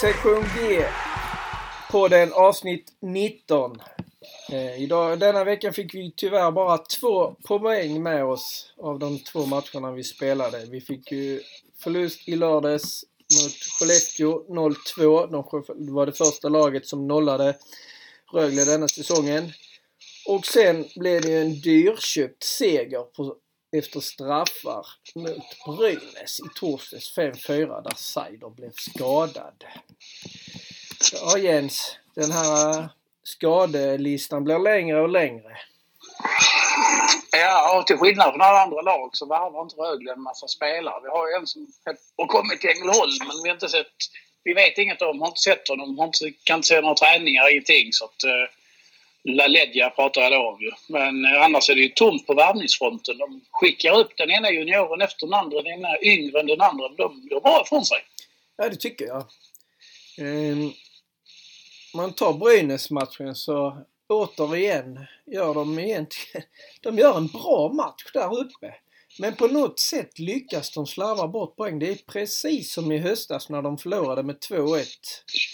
Sektion G. På den avsnitt 19. Eh, idag, denna veckan fick vi tyvärr bara två poäng med oss av de två matcherna vi spelade. Vi fick ju förlust i lördags mot Skellefteå 0-2. De var det första laget som nollade Rögle denna säsongen. Och sen blev det ju en dyrköpt seger på, efter straffar mot Brynäs i torsdags 5-4 där Seider blev skadad. Ja Jens, den här eh, skadelistan blir längre och längre. Ja, och till skillnad från alla andra lag så värvar inte Rögle en massa spelare. Vi har ju en som har kommit till Ängelholm men vi har inte sett... Vi vet inget om, har inte sett honom, har inte, kan inte se några träningar, ingenting. Så att, eh, uh, LaLeggia pratar jag då om ju. Men eh, annars är det ju tomt på värvningsfronten. De skickar upp den ena junioren efter den andra. Den ena yngre än den andra. De gör bra ifrån sig. Ja, det tycker jag. Um, man tar Brynäs-matchen så återigen gör de egentligen... De gör en bra match där uppe. Men på något sätt lyckas de slarva bort poäng. Det är precis som i höstas när de förlorade med 2-1.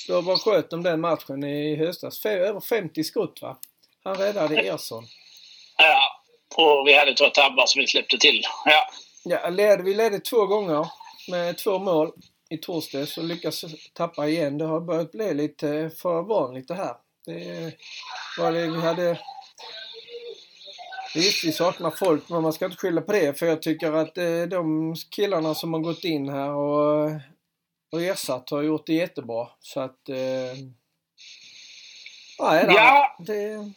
Då var sköt de den matchen i höstas. Över 50 skott va? Han räddade Ersson. Ja, och vi hade två tabbar som vi släppte till. Ja. Ja, led, vi ledde två gånger med två mål i torsdags och lyckas tappa igen. Det har börjat bli lite för vanligt det här. Det var det vi hade... Visst, vi saknar folk men man ska inte skylla på det för jag tycker att eh, de killarna som har gått in här och, och ersatt har gjort det jättebra. Så att... Eh, nej, ja, det,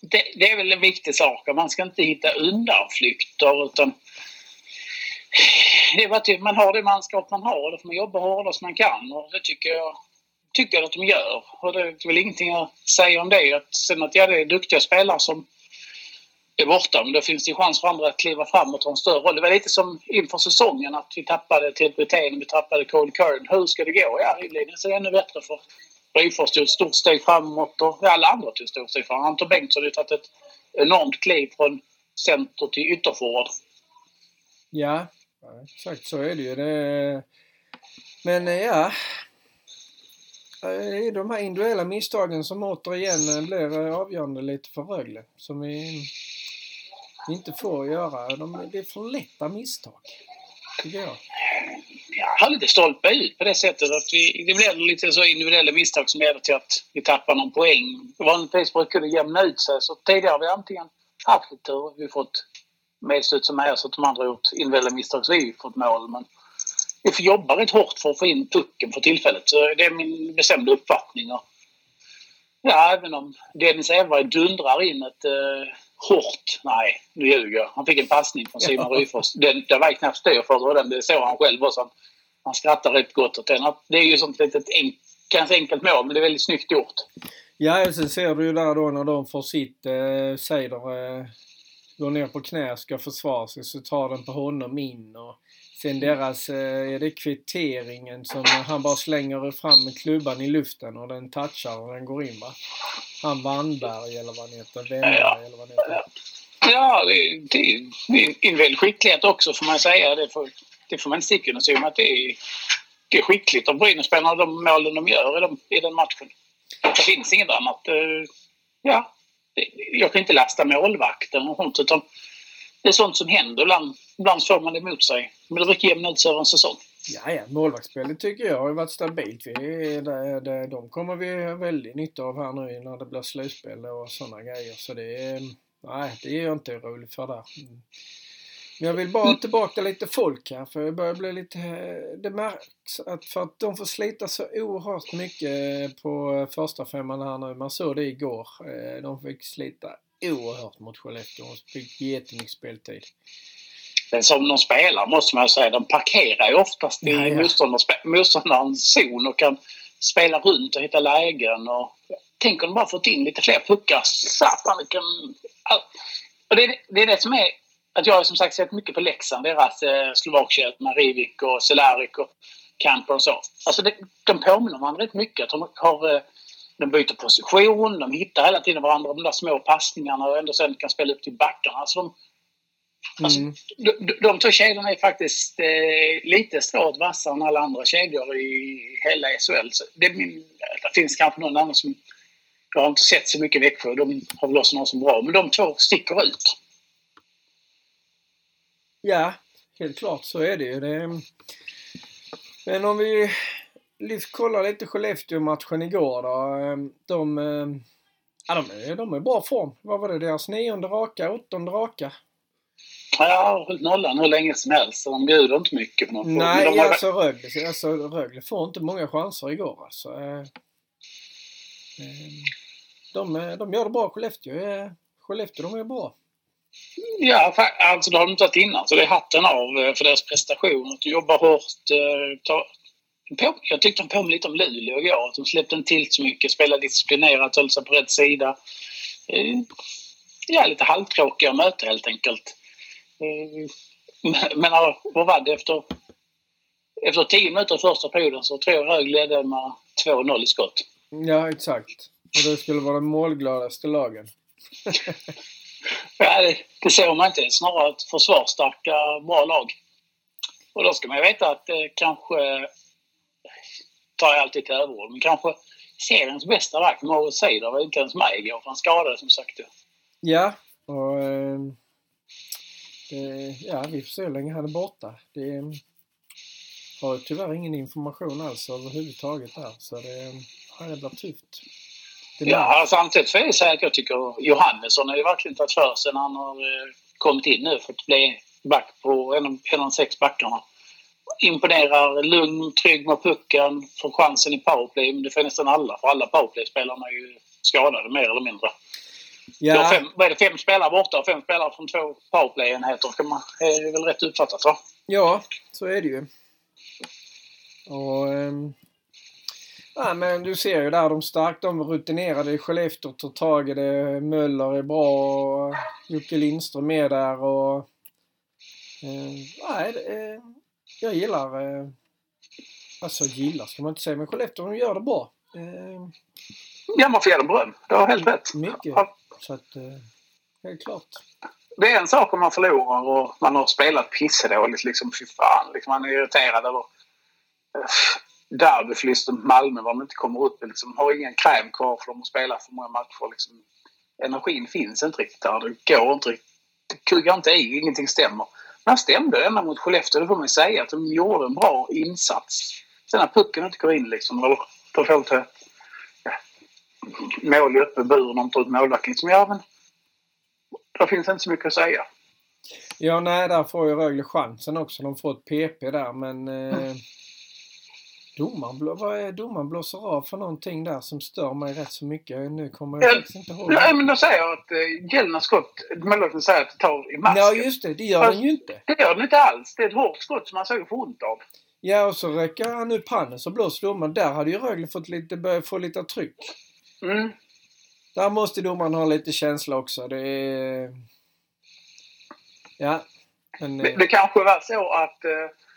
det, det är väl en viktig sak. Man ska inte hitta undanflykter utan det är bara man har det manskap man har och då får man jobba hårdast man kan och det tycker jag tycker att de gör. Och det är väl ingenting att säga om det. Att sen att ja, det är duktiga spelare som är borta, men då finns det chans för andra att kliva fram och ta en större roll. Det var lite som inför säsongen att vi tappade till Brithén, vi tappade Cole Curran. Hur ska det gå? Ja, inledningen ser ännu bättre för Ryfors tog ett stort steg framåt och alla andra tog ett stort steg framåt. Anton Bengtsson har ju tagit ett enormt kliv från center till ytterforward. Ja, exakt så är det ju. Det... Men eh, ja, är de här individuella misstagen som återigen eh, blir eh, avgörande lite för Rögle. Som vi inte får göra. De, det är för lätta misstag. Tycker jag. Jag har lite stolpe ut på det sättet att vi, det blir lite så individuella misstag som leder till att vi tappar någon poäng. Vanligtvis brukar det jämna ut sig. Så tidigare har vi antingen haft lite tur, vi fått medstuds som är så att de andra har gjort individuella misstag så vi fått mål. Men vi får jobba rätt hårt för att få in pucken för tillfället. Så det är min bestämda uppfattning. Och, ja, även om Dennis Everberg dundrar in ett uh, hårt... Nej, nu ljuger jag. Han fick en passning från Simon ja. Ryfors. Den, det var knappt styr för den. Det såg han själv också. Han skrattar rätt gott åt den. Det är ju sånt litet enk, ganska enkelt mål, men det är väldigt snyggt gjort. Ja, sen ser du ju där då när de får sitt eh, Seider eh, går ner på knä ska försvara sig så tar den på honom in och Sen deras, eh, är det kvitteringen som han bara slänger fram klubban i luften och den touchar och den går in va? Han Wannberg eller vad han heter, Wennberg ja. eller vad han heter. Ja, det, det, det är en väldig skicklighet också får man säga. Det får, det får man inte sticka under att det är, det är skickligt av Brynäs-spelarna, de målen de gör i, de, i den matchen. Det finns inget annat. Eh, ja, jag kan inte lasta målvakten och sånt utan det är sånt som händer. Ibland, ibland får man det emot sig. Men det brukar jämna ut över en säsong. Ja, ja. Målvaktsspelet tycker jag har varit stabilt. Vi, det, det, de kommer vi ha väldigt nytta av här nu när det blir slutspel och sådana grejer. Så det är... Nej, det är jag inte orolig för där. Mm. Men jag vill bara tillbaka lite folk här för det börjar bli lite... Det märks att för att de får slita så oerhört mycket på första femman här nu. Man såg det igår. Eh, de fick slita oerhört mot Skellefteå och fick jättemycket speltid. Men som de spelar måste man säga, de parkerar ju oftast i ja, ja. motståndarens zon och kan spela runt och hitta lägen. Och, tänk om de bara fått in lite fler puckar. Satan vilken... Och det, det är det som är att jag har som sagt sett mycket på Leksand, deras eh, Slovakien med Rivik och Cehlárik och Kamper och så. Alltså det, de påminner varandra rätt mycket. De har eh, de byter position, de hittar hela tiden varandra, de där små passningarna och ändå sen kan spela upp till backarna. Alltså de, Alltså, Mm. de, de, två kedjorna är faktiskt eh, lite strået vassare än alla andra kedjor i hela SHL. Så det, min, det finns kanske någon annan som... Jag har inte sett så mycket Växjö. De har väl också någon som är bra. Men de två sticker ut. Ja, helt klart så är det ju. Det, men om vi kollar lite Skellefteå-matchen igår då. eh, De, eh, ja, de, är, de är i bra form. Vad var det? Deras nionde raka, åttonde raka? Ja, Jag har hållit nollan hur länge som helst. Så de bjuder inte mycket på något. Nej, de har, alltså Rögle, alltså Rögle får inte många chanser igår alltså. Eh, eh, De, eh, de gör det bra, Skellefteå. Skellefteå, de är bra. Ja, alltså det har de inte varit innan. Så det är hatten av för deras prestation. Att jobbar hårt. Ta, jag tyckte de påminner lite om Luleå igår. Att de släppte inte till så mycket, spelade disciplinerat, höll sig på rätt sida. Ja, lite halvtråkiga möte helt enkelt. Eh, Men ja, vad var det efter... Efter 10 minuter första perioden så tror jag Rögle ledde med 2-0 i skott. Ja, exakt. Och det skulle vara den målgladaste lagen. Ja, det, det ser man inte. Snarare ett försvarsstarka, bra lag. Och då ska man veta att det kanske, tar jag alltid till överord, men kanske seriens bästa back, Moritz Seider, var inte ens med igår för han skadade som sagt. Ja, och... Eh, eh, ja, vi får se hur länge han är borta. Det eh, har tyvärr ingen information alls överhuvudtaget där. Så det, ja, det blir tufft. Det Ja, samtidigt får jag säga att jag tycker Johannesson har ju verkligen tagit för sig när han har eh, kommit in nu för att bli back på en av, en av de sex backarna. Imponerar, lugn, trygg med pucken, får chansen i powerplay. Men det får nästan alla, för alla powerplay-spelarna är ju skadade mer eller mindre. Ja, fem, vad är det, fem spelare borta och fem spelare från två powerplay-enheter. Man- är väl rätt uppfattat va? ja, så är det ju. Och... ehm, Ja, men du ser ju där de starkt, de rutinerade i Skellefteå tar tag i det. Möller är bra och Jocke Lindström är där och... Det, eh, jag gillar... Eh, alltså gillar ska man inte säga, men Skellefteå de gör det bra. Eh, Ja, man får ge dem beröm. Du har helt rätt. mycket. Ja, så att... Eh, är klart. Det är en sak om man förlorar och man har spelat pissedåligt. Liksom, fy fan. Liksom, man är irriterad över eh, derbyförlusten mot Malmö. Var man inte kommer upp. Liksom, har ingen kräm kvar för de har spelat för många matcher. Liksom, energin finns inte riktigt där. Det går inte riktigt. Det kuggar inte i. Ingenting stämmer. Men stämde ända mot Skellefteå. Det får man ju säga. Att de gjorde en bra insats. Sen när pucken inte går in liksom. Eller tar fel mål i öppen bur och de tar ut målvakt. Liksom, ja, men det finns inte så mycket att säga. Ja, nej, där får ju Rögle chansen också. De får ett PP där, men... Eh, domaren, blå- vad är domaren blåser av för någonting där som stör mig rätt så mycket? Nu kommer jag Ja, faktiskt inte ihåg. Nej, men då säger jag att eh, Gällna skott, målvakten säger att det tar i masken. Ja, just det. Det gör den ju inte. Det gör den inte alls. Det är ett hårt skott som man säkert får ont av. Ja, och så räcker han upp handen så blåser domaren. Där hade ju Rögle fått lite, börjat få lite tryck. Mm. Där måste domaren ha lite känsla också. Det är... Ja. Men, Det, eh, det kanske var så att eh,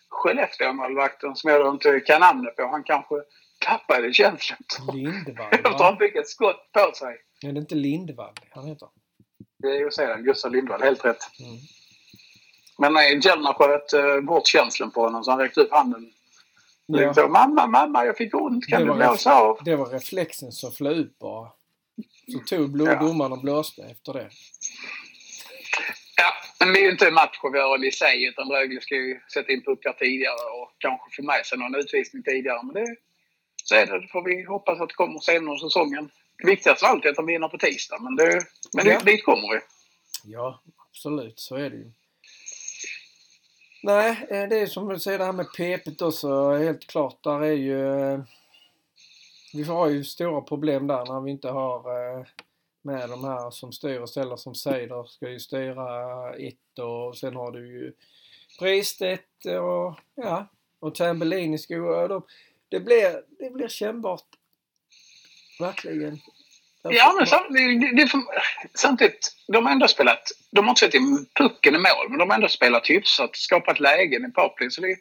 Skellefteå-målvakten, som jag inte kan namnet på, han kanske tappade känslan. Lindevall, Efter att han fick ett skott på sig. Är det inte Lindevall han heter? Det är ju sedan Gustav Lindvall, helt rätt. Mm. Men nej, Gällna sköt eh, bort känslan på honom så han räckte upp handen. Ja, Så, mamma, mamma, jag fick ont. Kan Det du var blåsa av? det var reflexen som flög ut bara. Så tog blå- Ja. domaren och blåste efter det. Ja, men det är ju inte matchavören i sig utan Rögle ska ju sätta in puckar tidigare och kanske få med sig någon utvisning tidigare. Men det, så är det. Det får vi hoppas att det kommer senare under säsongen. Det viktigaste av allt är att de vinner på tisdag, men, det, men Ja. det, dit kommer vi. Ja, absolut. Så är det ju. Nej, eh, det är som du säger det här med pepet också. Helt klart, där är ju... Eh, vi har ju stora problem där när vi inte har eh, med de här som styr och ställer som säger ska ju styra ett och sen har du ju Pristedt och ja, och Tambellini ska ju... De, det, blir, det blir kännbart. Verkligen. Ja, men samtidigt, det, samtidigt, de har ändå spelat... De har inte sett in pucken i mål, men de har ändå spelat hyfsat, skapat lägen i powerplay. Så det,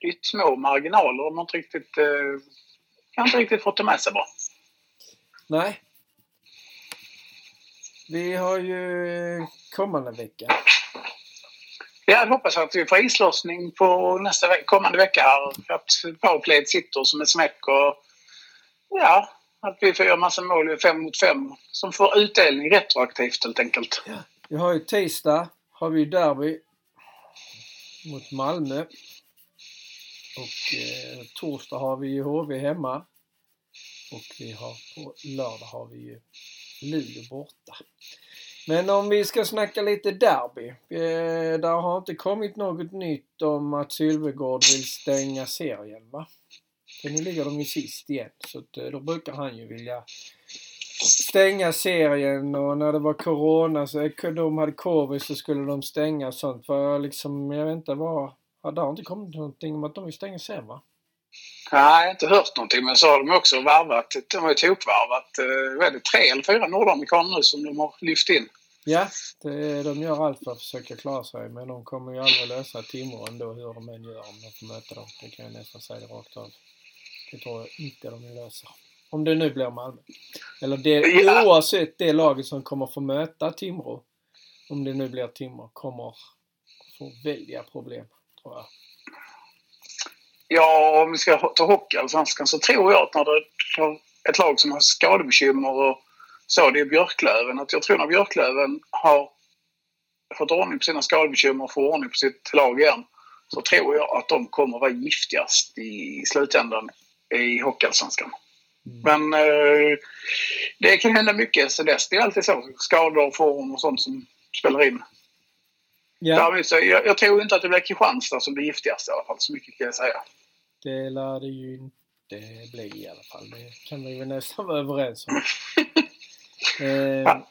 det är små marginaler. De har inte riktigt... Eh, inte riktigt fått det med sig bra. Nej. Vi har ju kommande vecka. Jag hoppas att vi får islossning på nästa kommande vecka här. Att powerplayet sitter som ett smäck och ja, att vi får göra massa mål i fem mot fem som får utdelning retroaktivt helt enkelt. Ja. Vi har ju tisdag har vi derby mot Malmö. Och eh, torsdag har vi ju HV hemma. Och vi har på lördag har vi ju Luleå borta. Men om vi ska snacka lite derby. Eh, där har inte kommit något nytt om att Sylvegård vill stänga serien va? För nu ligger de ju sist igen. Så att, eh, då brukar han ju vilja stänga serien och när det var Corona så de hade covid så skulle de stänga och sånt. För liksom, jag vet inte vad... Det har inte kommit någonting om att de vill stänga serien va? Nej, jag har inte hört någonting. Men så har de också varvat. De har ju tokvarvat. Vad är det? Tre eller fyra nordamerikaner nu som de har lyft in. Ja, det, de gör allt för att försöka klara sig. Men de kommer ju aldrig lösa Timrå ändå hur de än gör om de får möta dem. Det kan jag nästan säga rakt av. Det tror jag inte de löser. Om det nu blir Malmö. Eller det, ja. oavsett det laget som kommer få möta Timrå. Om det nu blir Timrå. Kommer få väldiga problem, tror jag. Ja, om vi ska ta Hockeyallsvenskan så tror jag att när det är ett lag som har skadebekymmer och så, det är Björklöven. Att jag tror när Björklöven har fått ordning på sina skadebekymmer och får ordning på sitt lag igen så tror jag att de kommer vara giftigast i slutändan i Hockeyallsvenskan. Mm. Men eh, det kan hända mycket så dess. Det är alltid så. Skador, form och sånt som spelar in. Ja. så jag, jag, tror inte att det blir Kristianstad som blir giftigast i alla fall. Så mycket kan jag säga. Det lär det ju inte bli i alla fall. Det kan vi väl nästan vara överens om. eh, ja.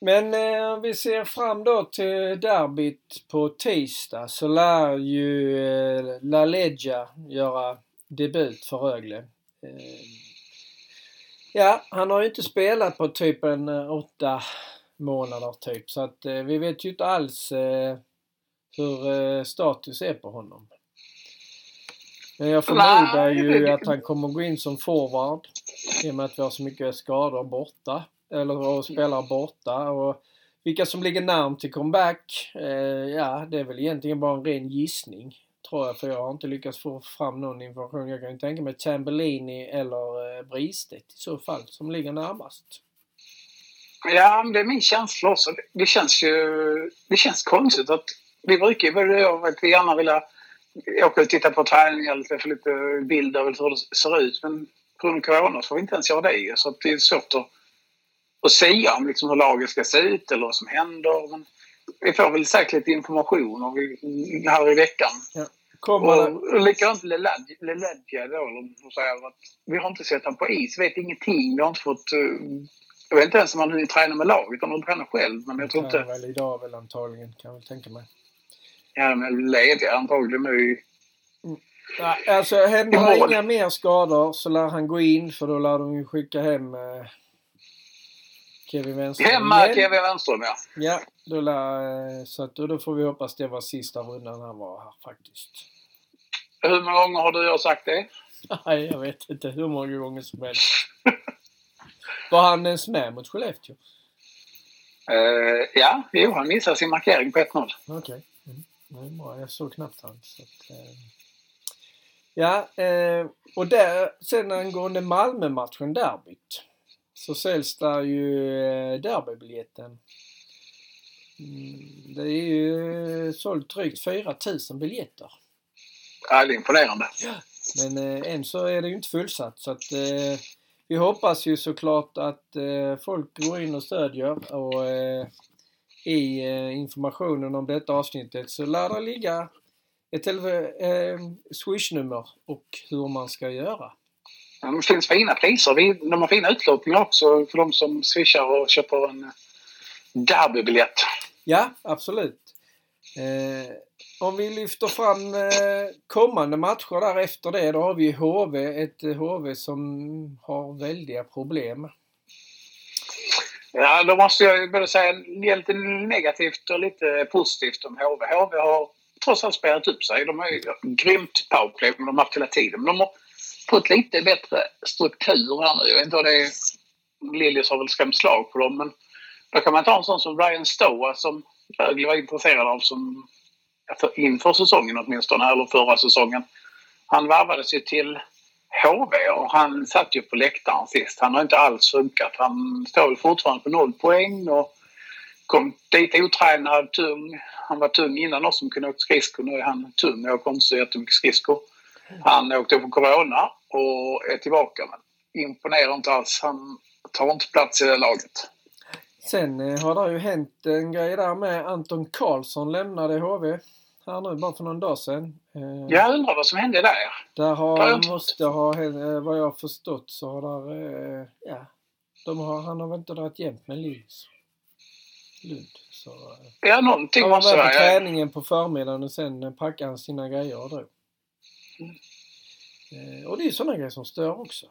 Men eh, vi ser fram då till derbyt på tisdag så lär ju eh, La Legia göra debut för Rögle. Eh, ja, han har ju inte spelat på typ en eh, åtta månader typ så att eh, vi vet ju inte alls hur status är på honom. Men jag förmodar ju att han kommer gå in som forward i och med att vi har så mycket skador borta. Eller och spelare borta. Och vilka som ligger närm till comeback, eh, ja det är väl egentligen bara en ren gissning. Tror jag, för jag har inte lyckats få fram någon information. Jag kan ju tänka mig Tambellini eller eh, Bristedt i så fall, som ligger närmast. Ja, det är min känsla också. Det känns ju det känns konstigt att vi brukar ju, att vi gärna vilja åka och titta på träningar eller få lite bilder av hur det ser ut. Men på grund av corona så får vi inte ens göra det. Så det är svårt att, att säga om liksom hur laget ska se ut eller vad som händer. Men vi får väl säkert lite information här i veckan. Ja. Och, likadant Leledja då, de säger att vi har inte sett honom på is, vet ingenting. Vi har inte fått... Uh, jag vet inte ens om han hunnit träna med laget, om han tränar själv. Men jag tror inte... väl idag väl antagligen, kan jag väl tänka mig. Ja, men lediga antagligen nu. Ja, alltså händer det inga mer skador så lär han gå in för då lär de ju skicka hem eh, Kevin Wenström. Hemma Kevin Wenström ja. Ja, då lär, eh, så att, då får vi hoppas det var sista rundan han var här faktiskt. Hur många gånger har du och jag sagt det? Nej, jag vet inte hur många gånger som helst. var han ens med mot Skellefteå? Uh, ja, jo, han missade sin markering på 1-0. Okej. Okay. Nej, bra. Jag såg knappt han. Så att, eh. Ja, eh, och där, sen angående Malmö-matchen, derbyt, så säljs där ju eh, derbybiljetten. Mm, det är ju sålt drygt 4000 biljetter. Ja, det är imponerande. Men eh, än så är det ju inte fullsatt så att eh, vi hoppas ju såklart att eh, folk går in och stödjer och eh, i eh, informationen om detta avsnittet så lär det ligga ett eh, swishnummer och hur man ska göra. Ja, det finns fina priser. De har fina utlottningar också för de som swishar och köper en derbybiljett. Ja, absolut. Eh, om vi lyfter fram eh, kommande matcher där efter det, då har vi HV. Ett eh, HV som har väldiga problem. Ja, då måste jag både säga lite negativt och lite positivt om HV. HV har trots allt spelat upp sig. De har ju grymt powerplay, men de har haft hela tiden. Men de har fått lite bättre struktur här nu. Jag vet inte vad det är. Liljus har väl skrämt slag på dem, men då kan man ta en sån som Ryan Stoa alltså, som Rögle var intresserad av som för, inför säsongen åtminstone, eller förra säsongen. Han varvades ju till HV och han satt ju på läktaren sist. Han har inte alls funkat. Han står väl fortfarande på noll poäng och kom dit otränad, tung. Han var tung innan också som kunde åka skridskor. Nu är han tung och åker inte så jättemycket skridskor. Han åkte på corona och är tillbaka men imponerar inte alls. Han tar inte plats i det laget. Sen eh, har det ju hänt en grej där med Anton Karlsson lämnade HV här nu bara för någon dag sedan. Eh, jag undrar vad som hände där. Där har, måste ha, eh, vad jag förstått så har där, ja, de har, han har väl inte dragit jämt med Linus. Lund. Så, ja, någonting han var på träningen på förmiddagen och sen packade han sina grejer och drog. Mm. Och det är sådana grejer som stör också.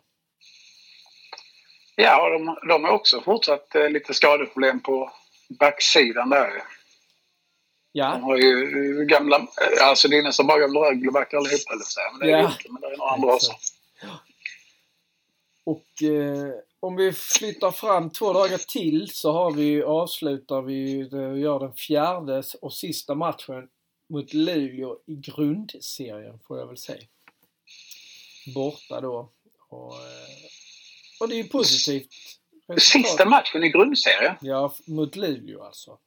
Ja, de, de har också fortsatt eh, lite skadeproblem på backsidan där. Ja. De har ju gamla, eh, alltså det är nästan bara gamla Röglebackar allihopa eller så. Men det är ja. inte, men det är några andra också. Och eh, om vi flyttar fram två dagar till så har vi, avslutar vi, gör den fjärde och sista matchen mot Luleå i grundserien får jag väl säga. Borta då. Och, eh, och det är ju positivt. Sista matchen i grundserien? Ja, mot Luleå alltså.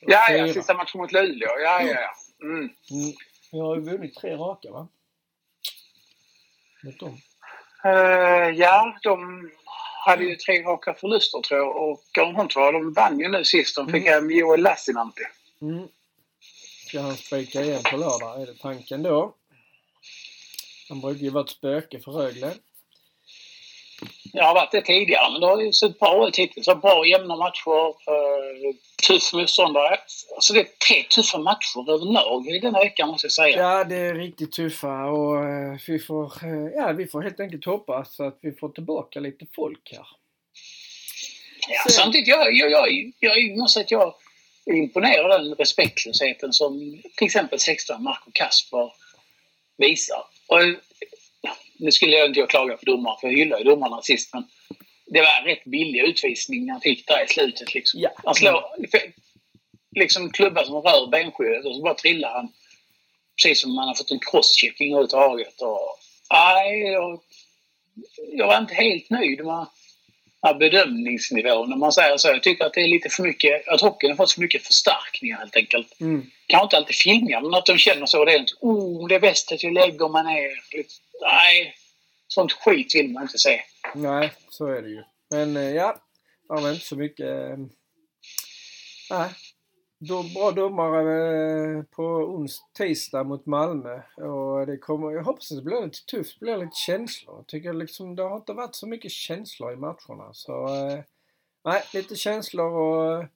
Ja, ja, sista matchen mot Luleå. Ja, ja, ja. Mm. Mm. Vi har ju vunnit tre raka, va? Mot dem. Uh, ja, de hade ju tre raka förluster tror jag och Garnholm de vann ju nu sist. De fick mm. hem Joel Lassinantti. Mm. Ska han spika igen på lördag, är det tanken då? Han brukar ju vara ett spöke för Rögle. Jag har varit det tidigare, men det har ju sett bra ut hittills. Bra jämna matcher, tuff motståndare. Alltså det är tre tuffa matcher överlag i denna veckan måste jag säga. Ja, det är riktigt tuffa och uh, vi, får, uh, ja, vi får helt enkelt hoppas att vi får tillbaka lite folk här. Ja, Så. samtidigt, jag, jag, jag, jag måste säga att jag är imponerad av den respektlösheten som till exempel 16 Marco Kasper visar. Och nu skulle jag inte klaga på domaren, för jag hyllade domarna sist, men det var en rätt billig utvisning han fick där i slutet. Liksom. Ja. Han slår liksom klubba som rör benskyddet och så bara trillar han. Precis som man har fått en crosschecking överhuvudtaget. Och, nej, jag, jag var inte helt nöjd med bedömningsnivån om man säger så. Jag tycker att det är lite för mycket, att hockeyn har fått för mycket förstärkningar helt enkelt. Mm. Kanske inte alltid filmningar, men att de känner så ordentligt. Oh, det är bäst att jag lägger mig ner. Nej, sånt skit vill man inte se. Nej, så är det ju. Men eh, ja, det var inte så mycket... Eh, nej. Då, bra domare eh, på ons, tisdag mot Malmö. Och det kommer, jag hoppas att det blir lite tufft, det blir lite känslor. Jag tycker liksom det har inte varit så mycket känslor i matcherna. Så eh, nej, lite känslor och eh,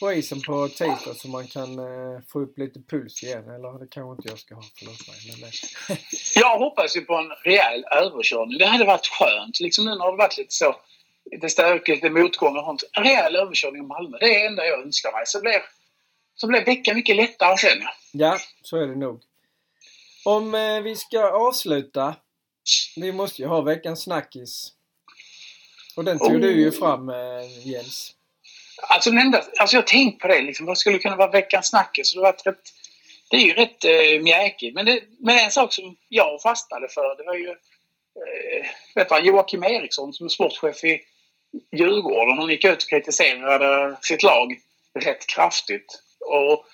på isen på tisdag så man kan eh, få upp lite puls igen. Eller det kanske inte jag ska ha, förlåt mig. Men, eh. jag hoppas ju på en rejäl överkörning. Det hade varit skönt. Liksom nu när det varit lite så lite stökigt, lite motgångar och sånt. En rejäl överkörning i Malmö. Det är det enda jag önskar mig. Så blir, så blir veckan mycket lättare sen. Ja, så är det nog. Om eh, vi ska avsluta. Vi måste ju ha veckans snackis. Och den tog oh. du ju fram eh, Jens. Alltså, den enda, alltså jag har tänkt på det. Liksom, vad skulle kunna vara veckans snackis? Det, rätt, det är ju rätt eh, mjäkigt. Men, det, men en sak som jag fastnade för det var ju eh, vet du, Joakim Eriksson som är sportchef i Djurgården. Hon gick ut och kritiserade sitt lag rätt kraftigt. Och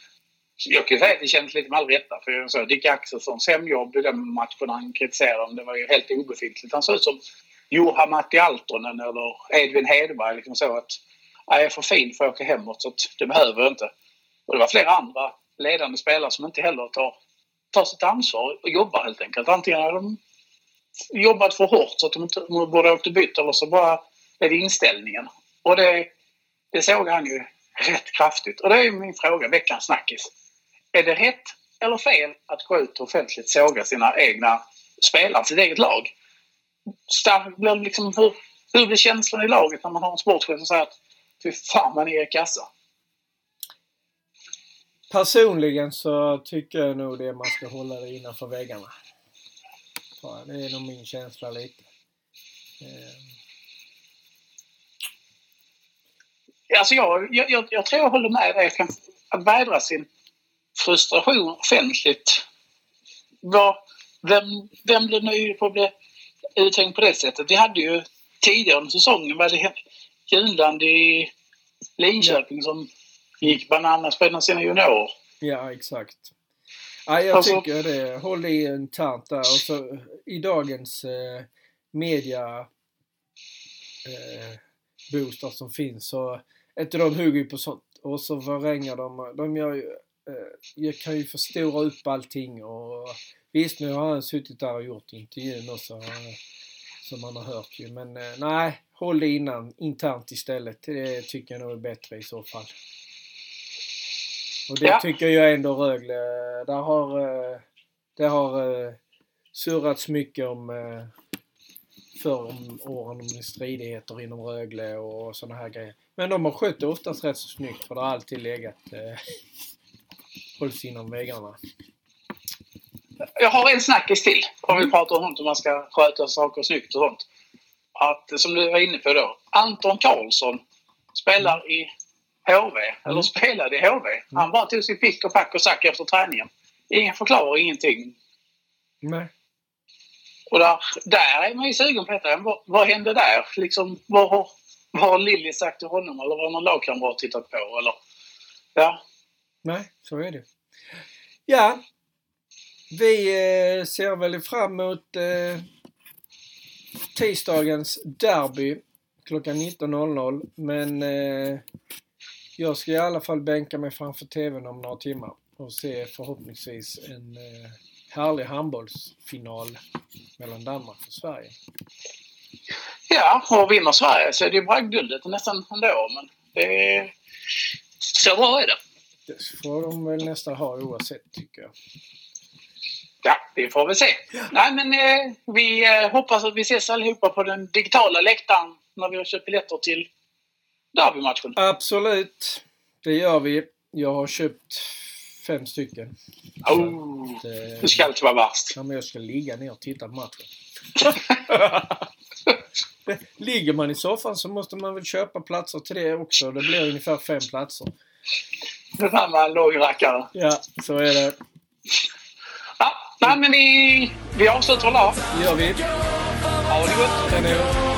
jag kan säga att det kändes lite med all rätta. För jag såg Dick Axelssons hemjobb i den matchen han kritiserade det var ju helt obefintligt. Han såg ut som Juha Matti Altonen eller Edvin Hedberg. Liksom så att jag är för fin för att åka hemåt så det behöver jag inte. Och det var flera andra ledande spelare som inte heller tar, tar sitt ansvar och jobbar helt enkelt. Antingen har de jobbat för hårt så att de inte de borde åkt och bytt eller så bara är det inställningen. Och det, det såg han ju rätt kraftigt. Och det är min fråga, veckans snackis. Är det rätt eller fel att gå ut och offentligt såga sina egna spelare, sitt eget lag? Liksom, hur, hur blir känslan i laget när man har en sportchef som säger att Fy fan vad ni är kassa. Personligen så tycker jag nog det man ska hålla det innanför väggarna. Det är nog min känsla lite. Eh, Alltså jag, jag, jag, tror jag håller med dig. Att vädra sin, frustration offentligt. Var, vem, vem blev nöjd på att bli uthängd på det sättet? Vi hade ju tidigare under säsongen var det Junland i Linköping som gick bananas på sina juniorer. Ja, exakt. Ja, jag alltså, tycker det. Håll i internt där. Och så i dagens eh, media eh, som finns så inte de hugger ju på sånt. Och så förvrängar de. De gör ju, eh, kan ju förstora upp allting och visst nu har han suttit där och gjort intervjun också. Eh, som man har hört ju. Men eh, nej, håll det innan, internt istället. Det tycker jag nog är bättre i så fall. Och det ja. tycker jag ändå Rögle. Där har, det har surrats mycket om förr om åren om stridigheter inom Rögle och sådana här grejer. Men de har skött det oftast rätt så snyggt för det har alltid legat eh, hålls inom väggarna. Jag har en snackis till. Om vi pratar om hur man ska sköta saker snyggt och sånt. Att, som du var inne på då. Anton Karlsson spelar i HV, eller mm. spelade i HV. Han mm. bara tog sin pick och pack och sack efter träningen. Ingen förklarar ingenting. Nej. Och där, där är man ju sugen på detta. Vad, vad hände där? Liksom, vad har, vad har Lilly sagt till honom? Eller vad har någon lagkamrat tittat på? Eller, ja. Nej, så är det. Ja. Vi eh, ser väl fram emot eh, tisdagens derby klockan 19.00. Men eh, jag ska i alla fall bänka mig framför TVn om några timmar och se förhoppningsvis en eh, härlig handbollsfinal mellan Danmark och Sverige. Ja, och vinner Sverige så är det ju bara guldet nästan ändå. Men det är... Så bra är det. Det får de väl nästan ha oavsett, tycker jag. Ja, vi får väl se. Ja. Nej, men eh, vi eh, hoppas att vi ses allihopa på den digitala läktaren när vi har köpt biljetter till derbymatchen. Absolut. Det gör vi. Jag har köpt fem stycken. Oh, att, eh, det ska inte vara värst. Ja, men jag ska ligga ner och titta på matchen. Ligger man i soffan så måste man väl köpa platser till det också. Det blir ungefär fem platser. Det fan var en låg rackare. Ja, så är det. Ja, nej, men vi, vi avslutar där. Det gör vi. Ha det gott. Hej då.